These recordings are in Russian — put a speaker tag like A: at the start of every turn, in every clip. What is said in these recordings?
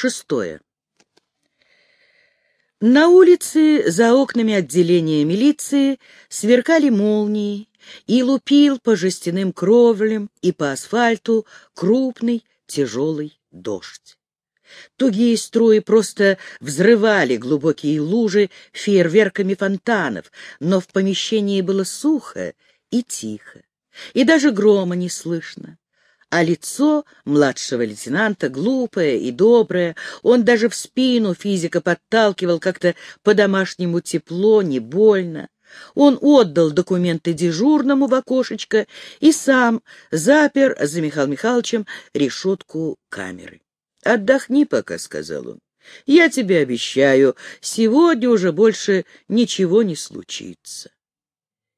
A: Шестое. На улице за окнами отделения милиции сверкали молнии и лупил по жестяным кровлям и по асфальту крупный тяжелый дождь. Тугие струи просто взрывали глубокие лужи фейерверками фонтанов, но в помещении было сухо и тихо, и даже грома не слышно а лицо младшего лейтенанта глупое и доброе. Он даже в спину физика подталкивал как-то по-домашнему тепло, не больно. Он отдал документы дежурному в окошечко и сам запер за Михаилом Михайловичем решетку камеры. «Отдохни пока», — сказал он. «Я тебе обещаю, сегодня уже больше ничего не случится».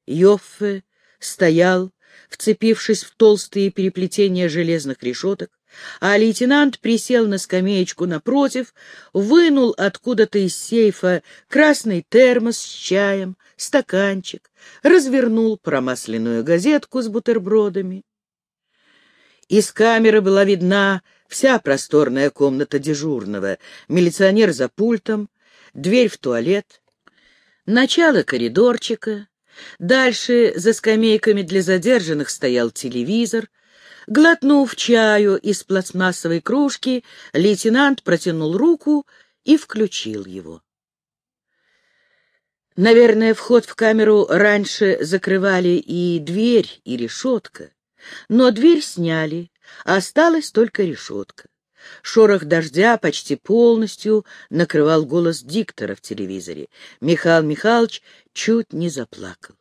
A: Йоффе стоял, вцепившись в толстые переплетения железных решеток, а лейтенант присел на скамеечку напротив, вынул откуда-то из сейфа красный термос с чаем, стаканчик, развернул промасленную газетку с бутербродами. Из камеры была видна вся просторная комната дежурного, милиционер за пультом, дверь в туалет, начало коридорчика, Дальше за скамейками для задержанных стоял телевизор. Глотнув чаю из пластмассовой кружки, лейтенант протянул руку и включил его. Наверное, вход в камеру раньше закрывали и дверь, и решетка. Но дверь сняли, осталась только решетка. Шорох дождя почти полностью накрывал голос диктора в телевизоре. Михаил Михайлович чуть не заплакал.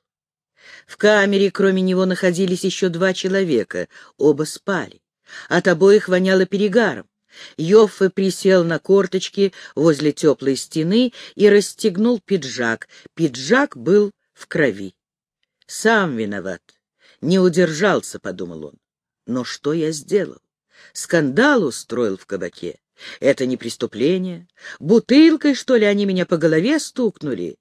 A: В камере, кроме него, находились еще два человека, оба спали. От обоих воняло перегаром. Йоффе присел на корточки возле теплой стены и расстегнул пиджак. Пиджак был в крови. «Сам виноват. Не удержался», — подумал он. «Но что я сделал? Скандал устроил в кабаке. Это не преступление. Бутылкой, что ли, они меня по голове стукнули?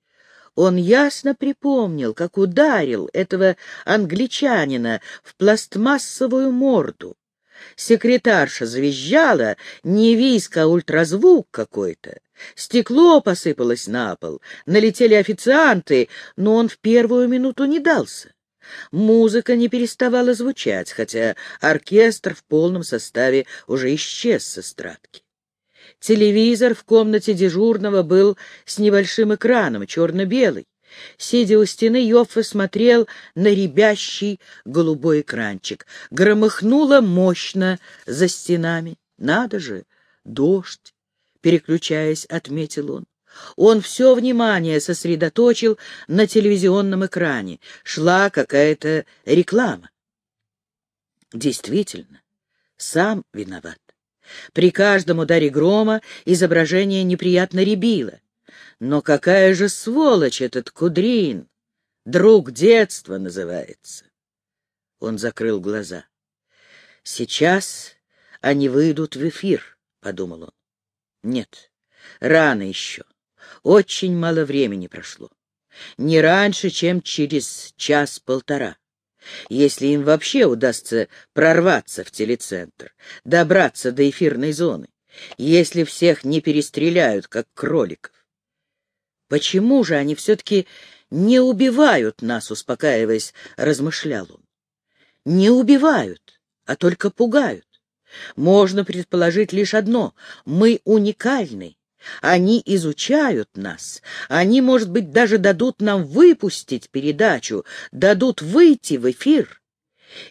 A: Он ясно припомнил, как ударил этого англичанина в пластмассовую морду. Секретарша завизжала, не виск, а ультразвук какой-то. Стекло посыпалось на пол, налетели официанты, но он в первую минуту не дался. Музыка не переставала звучать, хотя оркестр в полном составе уже исчез с эстрадки. Телевизор в комнате дежурного был с небольшим экраном, черно-белый. Сидя у стены, Йоффе смотрел на рябящий голубой экранчик. Громыхнуло мощно за стенами. Надо же, дождь, переключаясь, отметил он. Он все внимание сосредоточил на телевизионном экране. Шла какая-то реклама. Действительно, сам виноват. При каждом ударе грома изображение неприятно рябило. Но какая же сволочь этот Кудрин! Друг детства называется. Он закрыл глаза. Сейчас они выйдут в эфир, — подумал он. Нет, рано еще. Очень мало времени прошло. Не раньше, чем через час-полтора. Если им вообще удастся прорваться в телецентр, добраться до эфирной зоны, если всех не перестреляют, как кроликов. Почему же они все-таки не убивают нас, успокаиваясь, размышлял он. Не убивают, а только пугают. Можно предположить лишь одно — мы уникальны, они изучают нас. Они, может быть, даже дадут нам выпустить передачу, дадут выйти в эфир.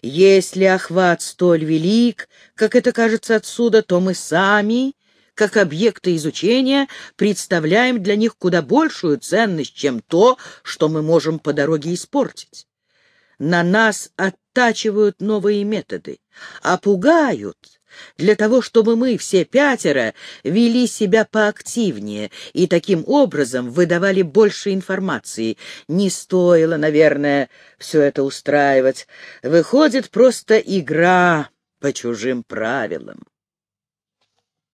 A: Если охват столь велик, как это кажется отсюда, то мы сами, как объекты изучения, представляем для них куда большую ценность, чем то, что мы можем по дороге испортить. На нас оттачивают новые методы, а пугают — для того, чтобы мы, все пятеро, вели себя поактивнее и таким образом выдавали больше информации. Не стоило, наверное, все это устраивать. Выходит, просто игра по чужим правилам.